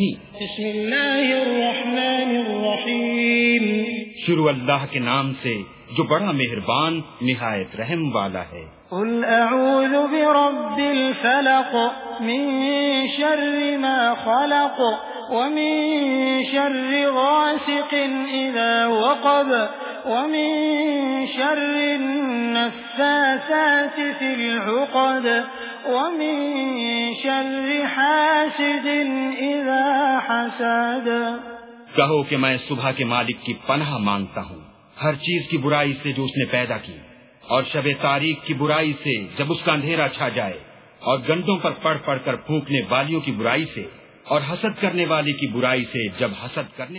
بسم اللہ الرحمن الرحیم۔ شروع اللہ کے نام سے جو بڑا مہربان نہایت رحم والا ہے۔ قل اعوذ برب الفلق من شر ما خلق ومن شر غاسق اذا وقب ومن شر النفاثات في العقد ومن شر حاسد اذا کہو کہ میں صبح کے مالک کی پناہ مانگتا ہوں۔ ہر چیز کی برائی سے جو اس نے پیدا کی۔ اور شب تاریخ کی برائی سے جب اس کا اندھیرا چھا جائے۔ اور گندوں پر پڑ پڑھ کر پھونکنے والیوں کی برائی سے۔ اور حسد کرنے والے کی برائی سے جب حسد کرنے